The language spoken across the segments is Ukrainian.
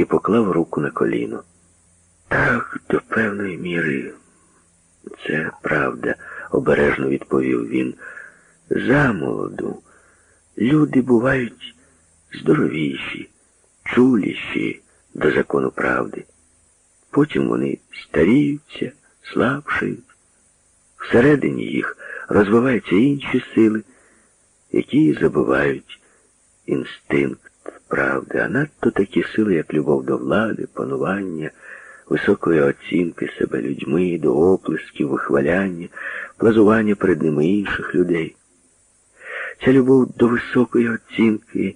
і поклав руку на коліно. Так, до певної міри, це правда, обережно відповів він. Замолоду люди бувають здоровіші, чуліші до закону правди. Потім вони старіються, слабшають. Всередині їх розвиваються інші сили, які забувають інстинкт правди, а надто такі сили, як любов до влади, панування, високої оцінки себе людьми, до оплесків, вихваляння, плазування перед ними інших людей. Ця любов до високої оцінки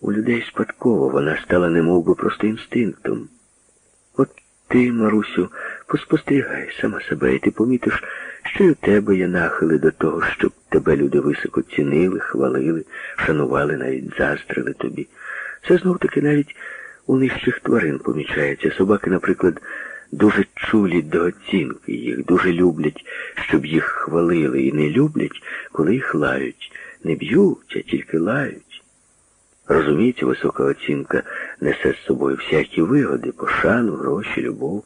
у людей спадково, вона стала немов би просто інстинктом. От ти, Марусю, поспостерігай сама себе, і ти помітиш, що й у тебе є нахили до того, щоб тебе люди високо цінили, хвалили, шанували, навіть заздрили тобі. Це знов таки навіть у нижчих тварин помічається. Собаки, наприклад, дуже чулі до оцінки, їх дуже люблять, щоб їх хвалили, і не люблять, коли їх лають. Не б'ють, а тільки лають. Розумієте, висока оцінка несе з собою всякі вигоди, пошану, гроші, любов.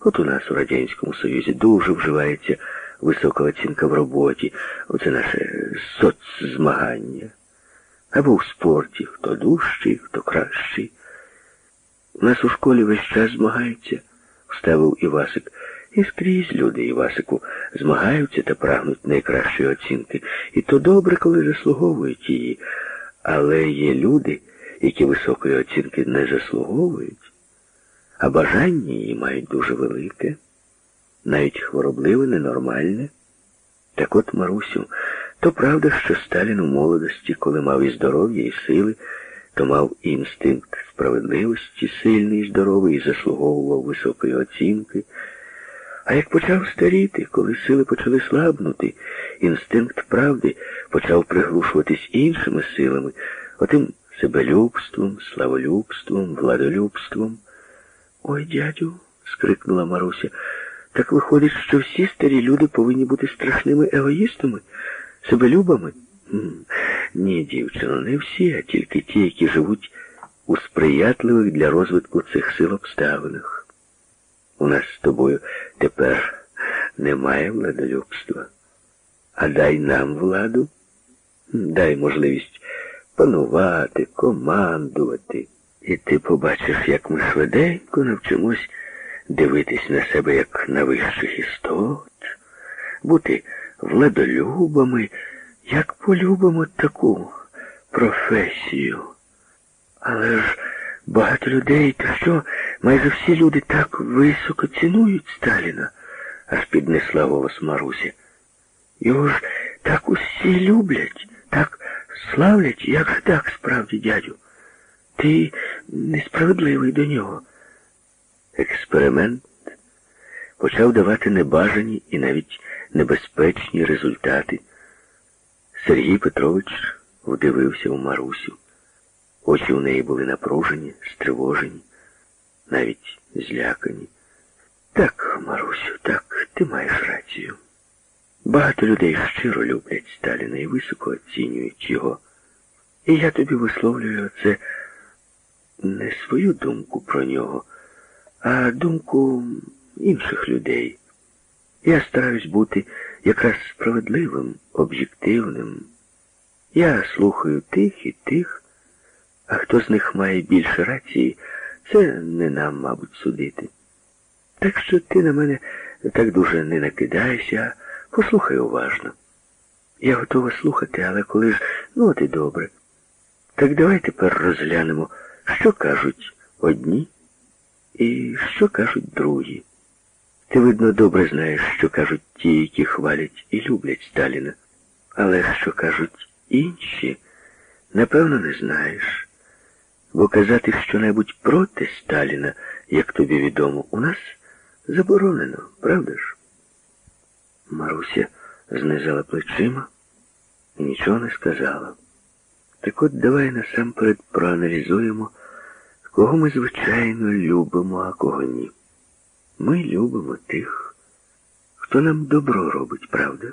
От у нас у Радянському Союзі дуже вживається висока оцінка в роботі. Оце наше соцзмагання. Або в спорті, хто дужчий, хто кращий. У нас у школі весь час змагаються, вставив Івасик. І скрізь люди, Івасику, змагаються та прагнуть найкращої оцінки. І то добре, коли заслуговують її. Але є люди, які високої оцінки не заслуговують, а бажання її мають дуже велике, навіть хворобливе, ненормальне. Так от, Марусю, то правда, що Сталін у молодості, коли мав і здоров'я, і сили, то мав і інстинкт справедливості, сильний, і здоровий, і заслуговував високої оцінки. А як почав старіти, коли сили почали слабнути, інстинкт правди почав приглушуватись іншими силами, отим себелюбством, славолюбством, владолюбством. Ой, дядю, скрикнула Маруся, так виходить, що всі старі люди повинні бути страшними егоїстами, себелюбами? Ні, дівчино, не всі, а тільки ті, які живуть у сприятливих для розвитку цих сил обставинах. У нас з тобою тепер немає владолюбства. А дай нам владу, дай можливість панувати, командувати. І ти побачиш, як ми швиденько навчимось дивитись на себе як на вищих істот, бути владолюбами, як полюбимо таку професію. Але ж багато людей, то що майже всі люди так високо цінують Сталіна, аж піднесла голос Марусі. Його ж так усі люблять, так славлять, як так справді, дядю. Ти несправедливий до нього. Експеримент почав давати небажані і навіть небезпечні результати. Сергій Петрович вдивився у Марусю. Очі у неї були напружені, стривожені, навіть злякані. Так, Марусю, так, ти маєш рацію. Багато людей щиро люблять Сталіна і високо оцінюють його. І я тобі висловлюю це не свою думку про нього, а думку інших людей. Я стараюсь бути якраз справедливим, об'єктивним. Я слухаю тих і тих. А хто з них має більше рації, це не нам, мабуть, судити. Так що ти на мене так дуже не накидайся, послухай уважно. Я готова слухати, але коли ж, ну от і добре. Так давай тепер розглянемо, що кажуть одні і що кажуть другі. Ти, видно, добре знаєш, що кажуть ті, які хвалять і люблять Сталіна. Але що кажуть інші, напевно, не знаєш. Бо казати щонебудь проти Сталіна, як тобі відомо, у нас заборонено, правда ж? Маруся знизала плечима і нічого не сказала. Так от давай насамперед проаналізуємо, кого ми, звичайно, любимо, а кого ні. Ми любимо тих, хто нам добро робить, правда?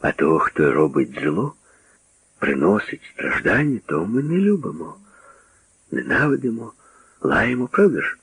А того, хто робить зло, приносить страждання, того ми не любимо ненавидимо, лаємо, правда ж?